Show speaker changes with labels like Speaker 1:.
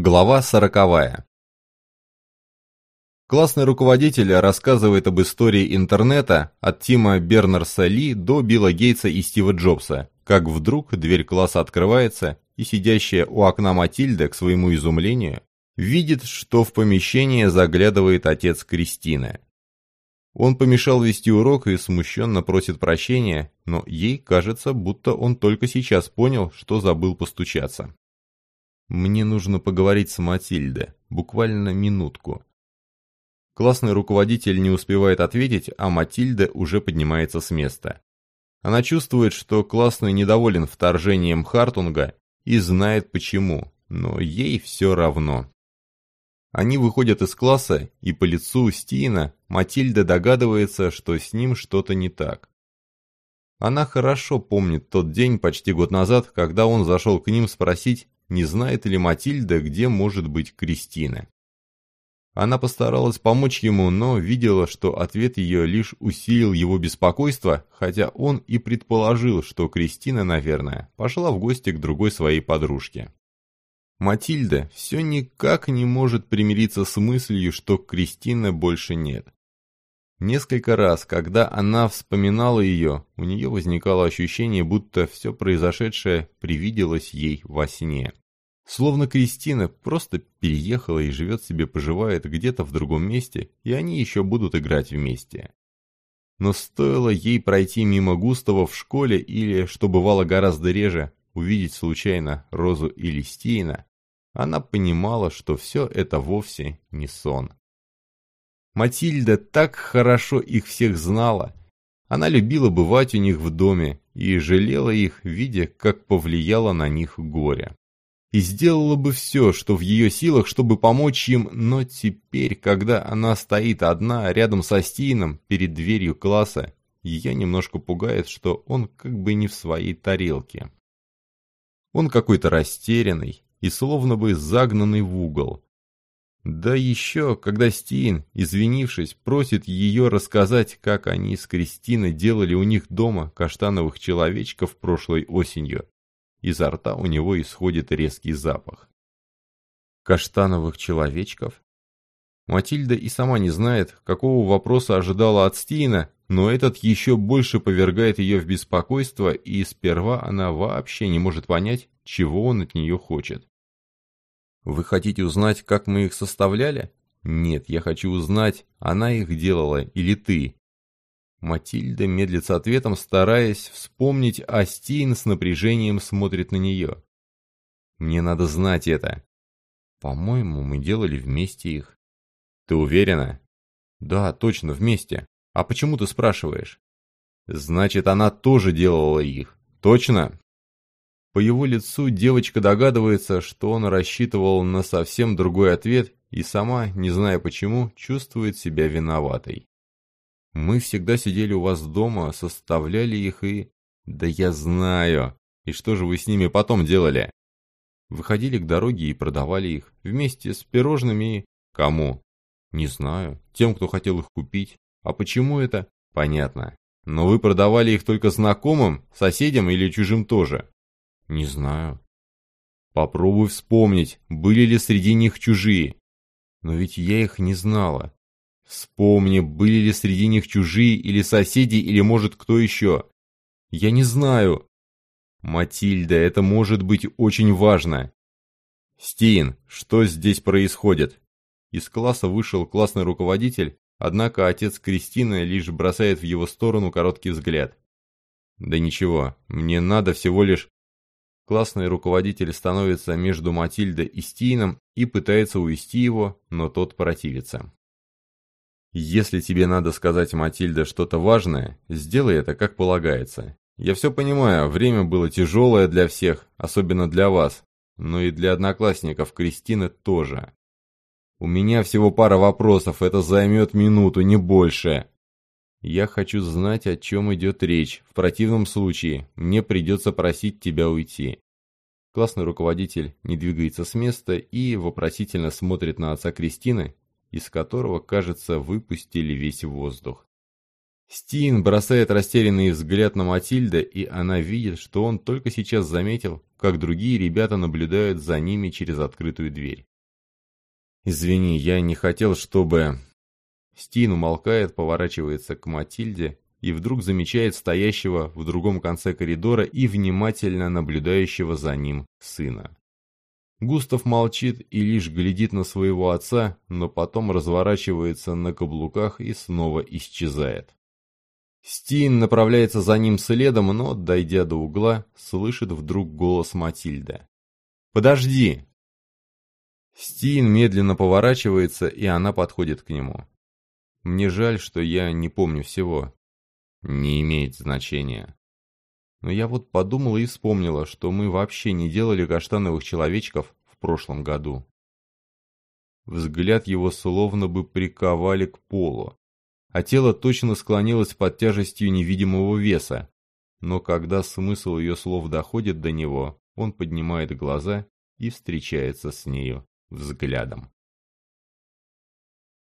Speaker 1: Глава сороковая. Классный руководитель рассказывает об истории интернета от Тима Бернерса-Ли до Билла Гейтса и Стива Джобса, как вдруг дверь класса открывается, и сидящая у окна Матильда, к своему изумлению, видит, что в помещение заглядывает отец Кристины. Он помешал вести урок и смущенно просит прощения, но ей кажется, будто он только сейчас понял, что забыл постучаться. Мне нужно поговорить с Матильдой. Буквально минутку. Классный руководитель не успевает ответить, а Матильда уже поднимается с места. Она чувствует, что классный недоволен вторжением Хартунга и знает почему, но ей все равно. Они выходят из класса, и по лицу Стина Матильда догадывается, что с ним что-то не так. Она хорошо помнит тот день почти год назад, когда он зашел к ним спросить, не знает ли Матильда, где может быть Кристина. Она постаралась помочь ему, но видела, что ответ ее лишь усилил его беспокойство, хотя он и предположил, что Кристина, наверное, пошла в гости к другой своей подружке. Матильда все никак не может примириться с мыслью, что Кристины больше нет. Несколько раз, когда она вспоминала ее, у нее возникало ощущение, будто все произошедшее привиделось ей во сне. Словно Кристина просто переехала и живет себе, поживает где-то в другом месте, и они еще будут играть вместе. Но стоило ей пройти мимо Густава в школе или, что бывало гораздо реже, увидеть случайно Розу или Стейна, она понимала, что все это вовсе не сон. Матильда так хорошо их всех знала. Она любила бывать у них в доме и жалела их, видя, как повлияло на них горе. И сделала бы все, что в ее силах, чтобы помочь им, но теперь, когда она стоит одна рядом со Стином перед дверью класса, ее немножко пугает, что он как бы не в своей тарелке. Он какой-то растерянный и словно бы загнанный в угол. Да еще, когда Стин, извинившись, просит ее рассказать, как они с Кристиной делали у них дома каштановых человечков прошлой осенью. Изо рта у него исходит резкий запах. Каштановых человечков? Матильда и сама не знает, какого вопроса ожидала от Стина, но этот еще больше повергает ее в беспокойство, и сперва она вообще не может понять, чего он от нее хочет. Вы хотите узнать, как мы их составляли? Нет, я хочу узнать, она их делала или ты. Матильда медлит с ответом, стараясь вспомнить, а Стин с напряжением смотрит на нее. Мне надо знать это. По-моему, мы делали вместе их. Ты уверена? Да, точно, вместе. А почему ты спрашиваешь? Значит, она тоже делала их. Точно? По его лицу девочка догадывается, что он рассчитывал на совсем другой ответ и сама, не зная почему, чувствует себя виноватой. «Мы всегда сидели у вас дома, составляли их и...» «Да я знаю! И что же вы с ними потом делали?» Выходили к дороге и продавали их, вместе с пирожными и... Кому? Не знаю. Тем, кто хотел их купить. А почему это? Понятно. Но вы продавали их только знакомым, соседям или чужим тоже? Не знаю. Попробуй вспомнить, были ли среди них чужие. Но ведь я их не знала. Вспомни, были ли среди них чужие или соседи, или может кто еще. Я не знаю. Матильда, это может быть очень важно. Стин, что здесь происходит? Из класса вышел классный руководитель, однако отец Кристины лишь бросает в его сторону короткий взгляд. Да ничего, мне надо всего лишь... Классный руководитель становится между Матильдой и Стином и пытается увести его, но тот противится. «Если тебе надо сказать Матильде что-то важное, сделай это как полагается. Я все понимаю, время было тяжелое для всех, особенно для вас, но и для одноклассников Кристины тоже. У меня всего пара вопросов, это займет минуту, не больше. Я хочу знать, о чем идет речь. В противном случае мне придется просить тебя уйти. Классный руководитель не двигается с места и вопросительно смотрит на отца Кристины, из которого, кажется, выпустили весь воздух. Стин бросает растерянный взгляд на Матильда, и она видит, что он только сейчас заметил, как другие ребята наблюдают за ними через открытую дверь. «Извини, я не хотел, чтобы...» Стин умолкает, поворачивается к Матильде и вдруг замечает стоящего в другом конце коридора и внимательно наблюдающего за ним сына. Густав молчит и лишь глядит на своего отца, но потом разворачивается на каблуках и снова исчезает. Стин направляется за ним следом, но, дойдя до угла, слышит вдруг голос Матильды. «Подожди!» Стин медленно поворачивается, и она подходит к нему. «Мне жаль, что я не помню всего. Не имеет значения. Но я вот подумала и вспомнила, что мы вообще не делали каштановых человечков в прошлом году. Взгляд его словно бы приковали к полу, а тело точно склонилось под тяжестью невидимого веса. Но когда смысл ее слов доходит до него, он поднимает глаза и встречается с нею взглядом.